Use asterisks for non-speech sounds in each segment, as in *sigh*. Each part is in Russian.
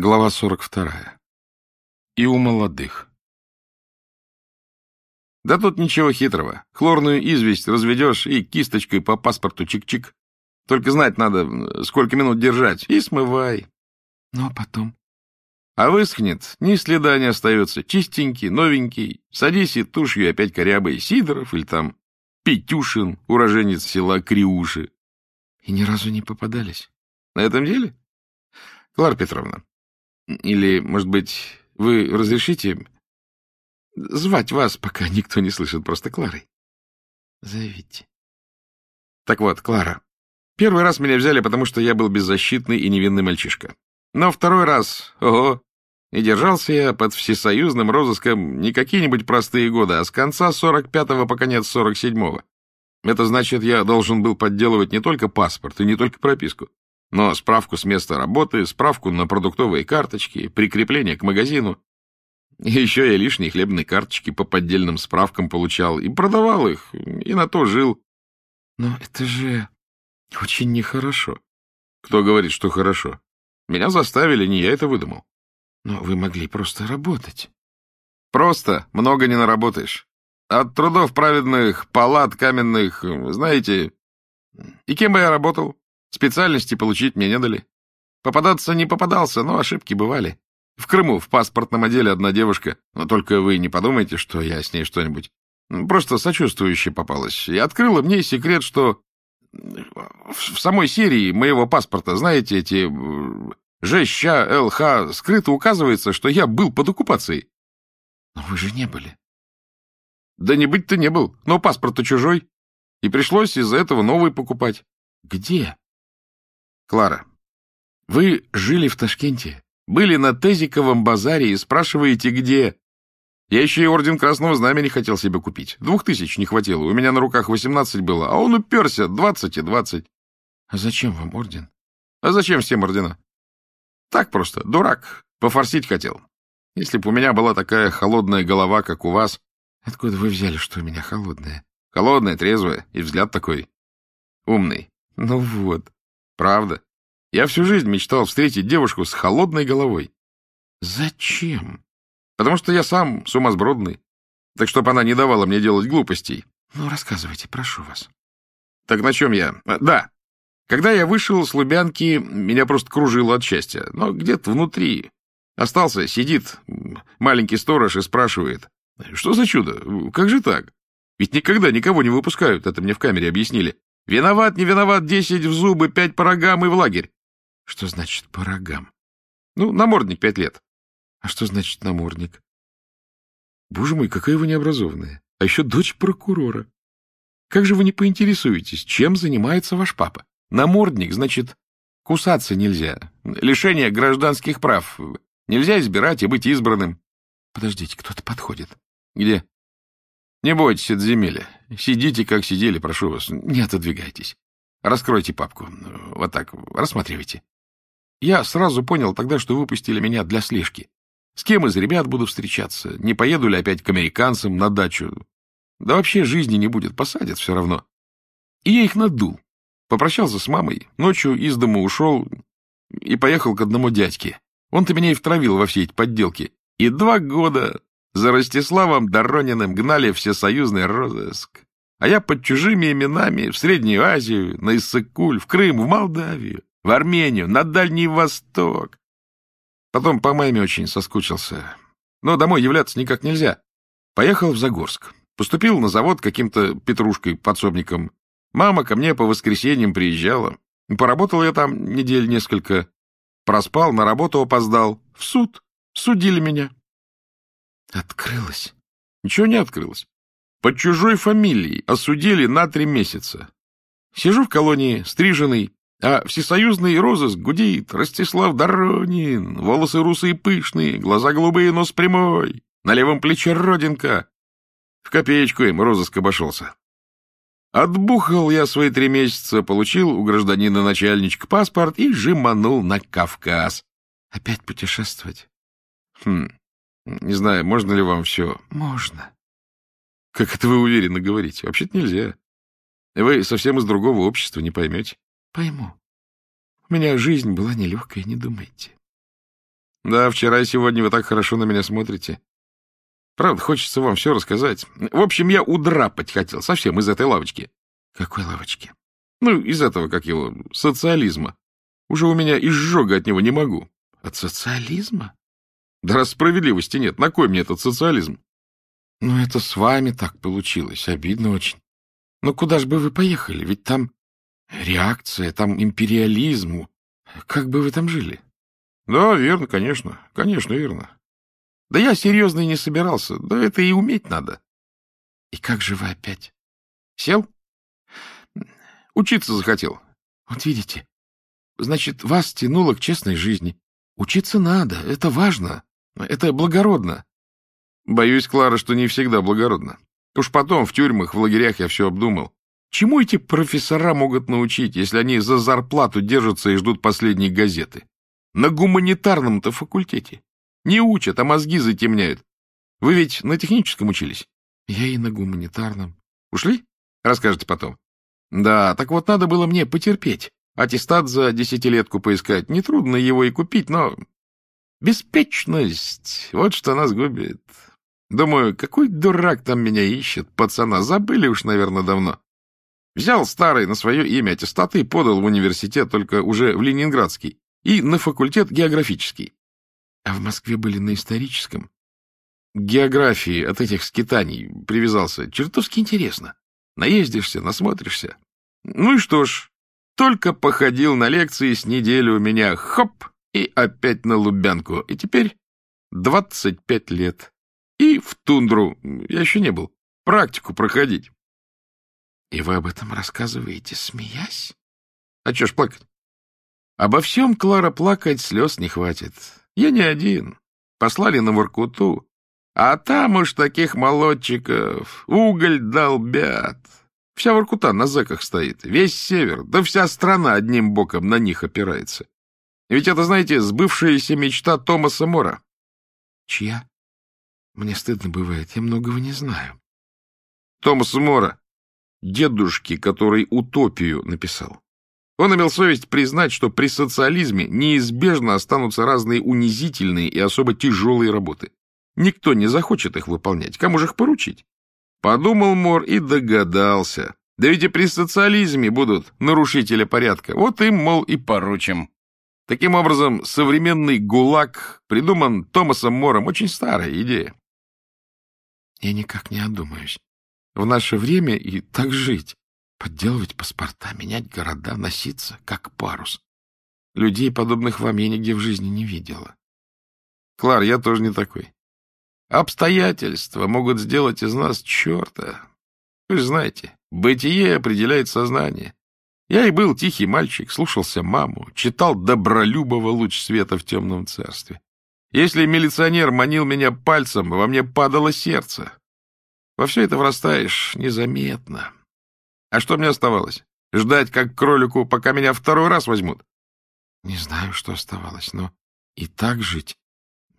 Глава 42. И у молодых. Да тут ничего хитрого. Хлорную известь разведешь и кисточкой по паспорту чик-чик. Только знать надо, сколько минут держать, и смывай. Ну, а потом? А высохнет, ни следа не остается. Чистенький, новенький. Садись и тушью опять корябой. Сидоров или там Петюшин, уроженец села Криуши. И ни разу не попадались. На этом деле? Клара Петровна, или, может быть, вы разрешите звать вас, пока *laughs* никто не слышит, просто Кларой? Зовите. Так вот, Клара, первый раз меня взяли, потому что я был беззащитный и невинный мальчишка. Но второй раз, ого, и держался я под всесоюзным розыском не какие-нибудь простые годы, а с конца 45-го по конец 47-го. Это значит, я должен был подделывать не только паспорт и не только прописку, но справку с места работы, справку на продуктовые карточки, прикрепление к магазину. Еще я лишние хлебные карточки по поддельным справкам получал и продавал их, и на то жил. Но это же очень нехорошо. Кто говорит, что хорошо? Меня заставили, не я это выдумал. Но вы могли просто работать. Просто много не наработаешь. От трудов праведных, палат каменных, знаете... И кем бы я работал? Специальности получить мне не дали. Попадаться не попадался, но ошибки бывали. В Крыму в паспортном отделе одна девушка, но только вы не подумайте, что я с ней что-нибудь. Просто сочувствующе попалась. И открыла мне секрет, что в самой серии моего паспорта, знаете, эти ЖЩ, ЛХ, скрыто указывается, что я был под оккупацией. Но вы же не были. Да не быть-то не был, но паспорт-то чужой. И пришлось из-за этого новый покупать. Где? Клара, вы жили в Ташкенте, были на Тезиковом базаре и спрашиваете, где? Я еще и орден Красного Знамени хотел себе купить. Двух тысяч не хватило, у меня на руках восемнадцать было, а он уперся двадцать и двадцать. А зачем вам орден? А зачем всем ордена? Так просто, дурак, пофорсить хотел. Если бы у меня была такая холодная голова, как у вас... Откуда вы взяли, что у меня холодная? Холодная, трезвая, и взгляд такой. Умный. Ну вот. Правда. Я всю жизнь мечтал встретить девушку с холодной головой. Зачем? Потому что я сам сумасбродный. Так чтобы она не давала мне делать глупостей. Ну, рассказывайте, прошу вас. Так на чем я? А, да. Когда я вышел с Лубянки, меня просто кружило от счастья. Но где-то внутри остался, сидит маленький сторож и спрашивает. Что за чудо? Как же так? Ведь никогда никого не выпускают, это мне в камере объяснили. Виноват, не виноват, десять в зубы, пять по рогам и в лагерь. Что значит по рогам? Ну, намордник пять лет. А что значит намордник? Боже мой, какая вы необразованная. А еще дочь прокурора. Как же вы не поинтересуетесь, чем занимается ваш папа? Намордник, значит, кусаться нельзя. Лишение гражданских прав. Нельзя избирать и быть избранным. Подождите, кто-то подходит. Где? Не бойтесь от земли. Сидите, как сидели, прошу вас. Не отодвигайтесь. Раскройте папку. Вот так, рассматривайте. Я сразу понял тогда, что выпустили меня для слежки. С кем из ребят буду встречаться? Не поеду ли опять к американцам на дачу? Да вообще жизни не будет, посадят все равно. И я их надул. Попрощался с мамой, ночью из дома ушел и поехал к одному дядьке. Он-то меня и втравил во все эти подделки. И два года за Ростиславом Дорониным гнали всесоюзный розыск. А я под чужими именами в Среднюю Азию, на Иссык-Куль, в Крым, в Молдавию, в Армению, на Дальний Восток. Потом по маме очень соскучился. Но домой являться никак нельзя. Поехал в Загорск. Поступил на завод каким-то петрушкой-подсобником. Мама ко мне по воскресеньям приезжала. Поработал я там недель несколько. Проспал, на работу опоздал. В суд. Судили меня. Открылось? Ничего не открылось. Под чужой фамилией осудили на три месяца. Сижу в колонии, стриженный, а всесоюзный розыск гудит. Ростислав Доронин, волосы русые пышные, глаза голубые, нос прямой, на левом плече родинка. В копеечку им розыск обошелся. Отбухал я свои три месяца, получил у гражданина начальничка паспорт и жиманул на Кавказ. Опять путешествовать? Хм, не знаю, можно ли вам все? Можно. Как это вы уверенно говорите? Вообще-то нельзя. Вы совсем из другого общества не поймете. Пойму. У меня жизнь была нелегкая, не думайте. Да, вчера и сегодня вы так хорошо на меня смотрите. Правда, хочется вам все рассказать. В общем, я удрапать хотел совсем из этой лавочки. Какой лавочки? Ну, из этого, как его, социализма. Уже у меня изжога от него не могу. От социализма? Да раз справедливости нет, на кой мне этот социализм? Ну, это с вами так получилось, обидно очень. Но куда же бы вы поехали? Ведь там реакция, там империализм. Как бы вы там жили? Да, верно, конечно. Конечно, верно. Да я серьезно и не собирался. Да это и уметь надо. И как же вы опять? Сел? Учиться захотел. Вот видите. Значит, вас тянуло к честной жизни. Учиться надо, это важно, это благородно. Боюсь, Клара, что не всегда благородно. Уж потом в тюрьмах, в лагерях я все обдумал. Чему эти профессора могут научить, если они за зарплату держатся и ждут последней газеты? На гуманитарном-то факультете. Не учат, а мозги затемняют. Вы ведь на техническом учились? Я и на гуманитарном. Ушли? Расскажете потом. Да, так вот надо было мне потерпеть. Аттестат за десятилетку поискать. Нетрудно его и купить, но... Беспечность — вот что нас губит. Думаю, какой дурак там меня ищет, пацана. Забыли уж, наверное, давно. Взял старый на свое имя аттестат и подал в университет, только уже в Ленинградский, и на факультет географический. А в Москве были на историческом? Географии от этих скитаний привязался. Чертовски интересно. Наездишься, насмотришься. Ну и что ж, только походил на лекции с неделю у меня, хоп, и опять на Лубянку. И теперь двадцать пять лет. И в тундру, я еще не был, практику проходить. И вы об этом рассказываете, смеясь? А че ж плакать? Обо всем, Клара, плакать слез не хватит. Я не один. Послали на Воркуту. А там уж таких молодчиков уголь долбят. Вся Воркута на зэках стоит, весь север, да вся страна одним боком на них опирается. Ведь это, знаете, сбывшаяся мечта Томаса Мора. Чья? Мне стыдно бывает, я многого не знаю. Томаса Мора, дедушки, который «Утопию» написал. Он имел совесть признать, что при социализме неизбежно останутся разные унизительные и особо тяжелые работы. Никто не захочет их выполнять. Кому же их поручить? Подумал Мор и догадался. Да ведь и при социализме будут нарушители порядка. Вот им, мол, и поручим. Таким образом, современный ГУЛАГ придуман Томасом Мором. Очень старая идея. Я никак не одумаюсь. В наше время и так жить. Подделывать паспорта, менять города, носиться, как парус. Людей, подобных вам, я нигде в жизни не видела. Клар, я тоже не такой. Обстоятельства могут сделать из нас черта. Вы же знаете, бытие определяет сознание. Я и был тихий мальчик, слушался маму, читал Добролюбова «Луч света в темном царстве». Если милиционер манил меня пальцем, во мне падало сердце. Во все это врастаешь незаметно. А что мне оставалось? Ждать, как кролику, пока меня второй раз возьмут? Не знаю, что оставалось, но и так жить.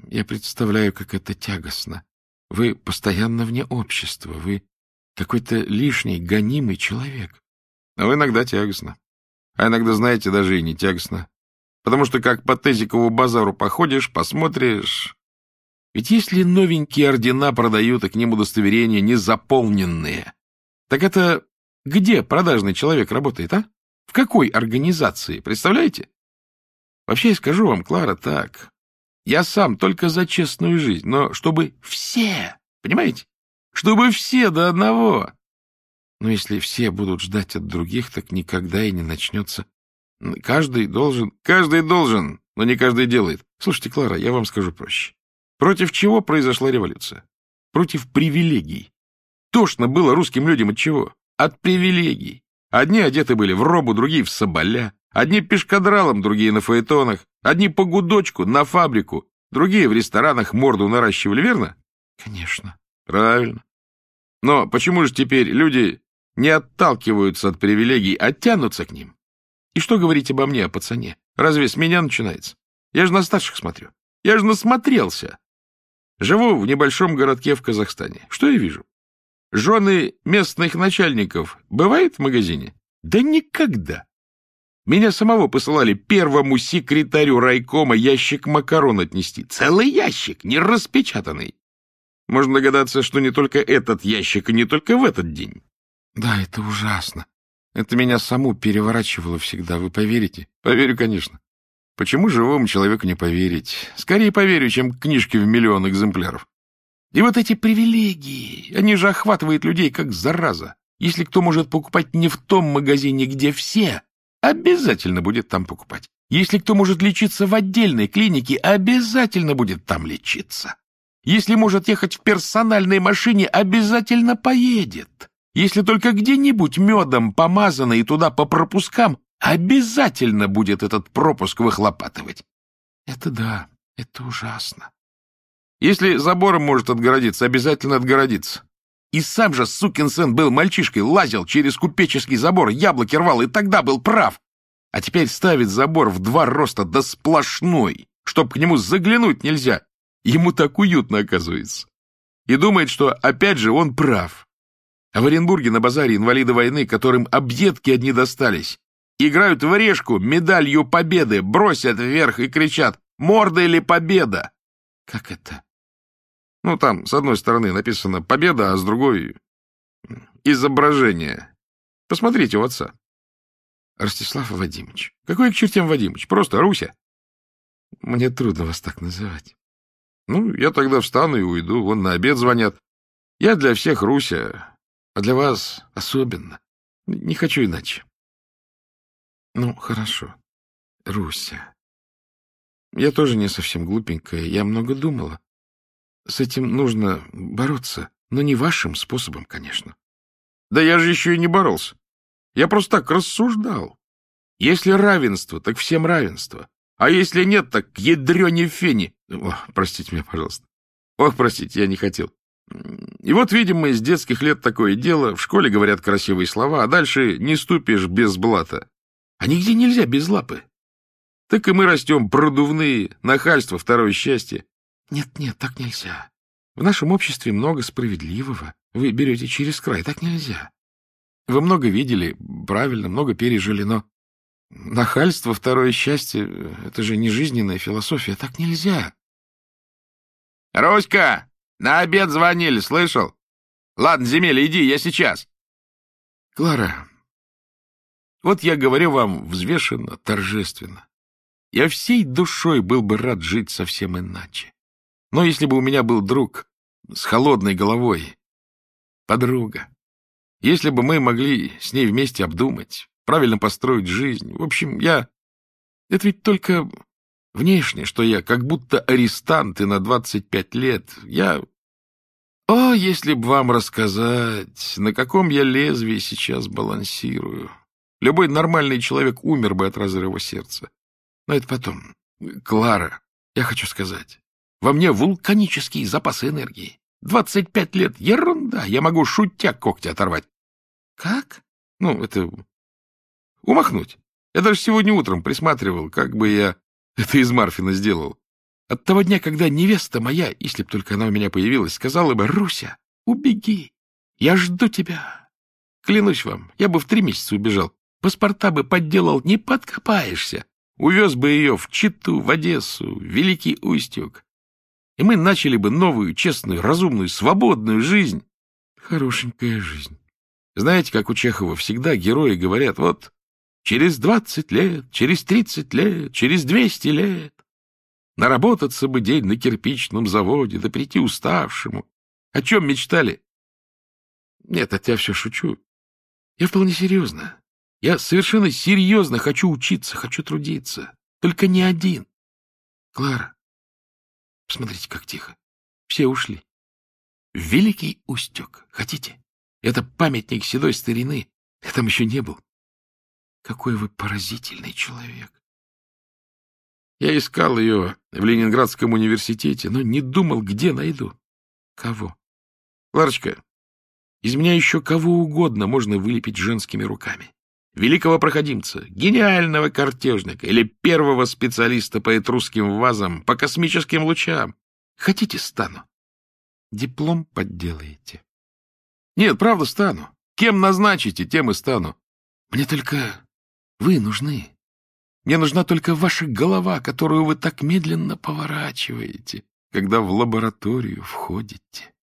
Я представляю, как это тягостно. Вы постоянно вне общества, вы какой-то лишний, гонимый человек. Но иногда тягостно. А иногда, знаете, даже и не тягостно. Потому что как по Тезикову базару походишь, посмотришь... Ведь если новенькие ордена продают, и к ним удостоверения незаполненные, так это где продажный человек работает, а? В какой организации, представляете? Вообще, я скажу вам, Клара, так. Я сам только за честную жизнь, но чтобы все, понимаете? Чтобы все до одного. Но если все будут ждать от других, так никогда и не начнется. Каждый должен... Каждый должен, но не каждый делает. Слушайте, Клара, я вам скажу проще. Против чего произошла революция? Против привилегий. Тошно было русским людям от чего? От привилегий. Одни одеты были в робу, другие в соболя. Одни пешкадралом, другие на фаэтонах. Одни по гудочку, на фабрику. Другие в ресторанах морду наращивали, верно? Конечно. Правильно. Но почему же теперь люди не отталкиваются от привилегий, а тянутся к ним? И что говорить обо мне, о пацане? Разве с меня начинается? Я же на старших смотрю. Я же насмотрелся. Живу в небольшом городке в Казахстане. Что я вижу? Жены местных начальников бывают в магазине? Да никогда. Меня самого посылали первому секретарю райкома ящик макарон отнести. Целый ящик, не распечатанный. Можно догадаться, что не только этот ящик, и не только в этот день. Да, это ужасно. Это меня саму переворачивало всегда, вы поверите? Поверю, конечно. Почему живому человеку не поверить? Скорее поверю, чем книжке в миллион экземпляров. И вот эти привилегии, они же охватывают людей как зараза. Если кто может покупать не в том магазине, где все, обязательно будет там покупать. Если кто может лечиться в отдельной клинике, обязательно будет там лечиться. Если может ехать в персональной машине, обязательно поедет. Если только где-нибудь медом помазано и туда по пропускам, обязательно будет этот пропуск выхлопатывать. Это да, это ужасно. Если забором может отгородиться, обязательно отгородиться. И сам же сукин сын был мальчишкой, лазил через купеческий забор, яблоки рвал, и тогда был прав. А теперь ставит забор в два роста, да сплошной, чтоб к нему заглянуть нельзя. Ему так уютно оказывается. И думает, что опять же он прав. А в Оренбурге на базаре инвалиды войны, которым объедки одни достались, играют в орешку медалью победы, бросят вверх и кричат «Морда или победа?» Как это? Ну, там, с одной стороны написано «Победа», а с другой — изображение. Посмотрите у отца. Ростислав Вадимович. Какой к чертям Вадимович? Просто Руся. Мне трудно вас так называть. Ну, я тогда встану и уйду. Вон на обед звонят. Я для всех Руся, а для вас особенно. Не хочу иначе. Ну, хорошо. Руся. Я тоже не совсем глупенькая. Я много думала. С этим нужно бороться, но не вашим способом, конечно. Да я же еще и не боролся. Я просто так рассуждал. Если равенство, так всем равенство. А если нет, так ядрёне фени. О, простите меня, пожалуйста. Ох, простите, я не хотел. И вот, видимо, из детских лет такое дело. В школе говорят красивые слова, а дальше не ступишь без блата. А нигде нельзя без лапы. Так и мы растем продувные, нахальство, второе счастье. Нет, нет, так нельзя. В нашем обществе много справедливого. Вы берете через край, так нельзя. Вы много видели, правильно, много пережили, но нахальство, второе счастье — это же не жизненная философия, так нельзя. — Руська, на обед звонили, слышал? Ладно, Земеля, иди, я сейчас. — Клара, вот я говорю вам взвешенно, торжественно. Я всей душой был бы рад жить совсем иначе. Но если бы у меня был друг с холодной головой, подруга, если бы мы могли с ней вместе обдумать, правильно построить жизнь, в общем, я... Это ведь только внешне, что я как будто арестант и на 25 лет. Я... О, если бы вам рассказать, на каком я лезвии сейчас балансирую. Любой нормальный человек умер бы от разрыва сердца. Но это потом. Клара, я хочу сказать, во мне вулканический запас энергии. Двадцать пять лет — ерунда, я могу шутя когти оторвать. Как? Ну, это... Умахнуть. Я даже сегодня утром присматривал, как бы я это из Марфина сделал. От того дня, когда невеста моя, если б только она у меня появилась, сказала бы, «Руся, убеги, я жду тебя». Клянусь вам, я бы в три месяца убежал. Паспорта бы подделал, не подкопаешься. Увез бы ее в Читу, в Одессу, в Великий Устюг и мы начали бы новую, честную, разумную, свободную жизнь. Хорошенькая жизнь. Знаете, как у Чехова всегда герои говорят, вот, через двадцать лет, через тридцать лет, через двести лет. Наработаться бы день на кирпичном заводе, да прийти уставшему. О чем мечтали? Нет, от тебя все шучу. Я вполне серьезно. Я совершенно серьезно хочу учиться, хочу трудиться. Только не один. Клара, Посмотрите, как тихо. Все ушли. Великий Устюг. Хотите? Это памятник седой старины. Я там еще не был. Какой вы поразительный человек. Я искал ее в Ленинградском университете, но не думал, где найду. Кого? Ларочка, из меня еще кого угодно можно вылепить женскими руками великого проходимца, гениального картежника или первого специалиста по этрусским вазам, по космическим лучам. Хотите, стану. Диплом подделаете. Нет, правда, стану. Кем назначите, тем и стану. Мне только вы нужны. Мне нужна только ваша голова, которую вы так медленно поворачиваете, когда в лабораторию входите.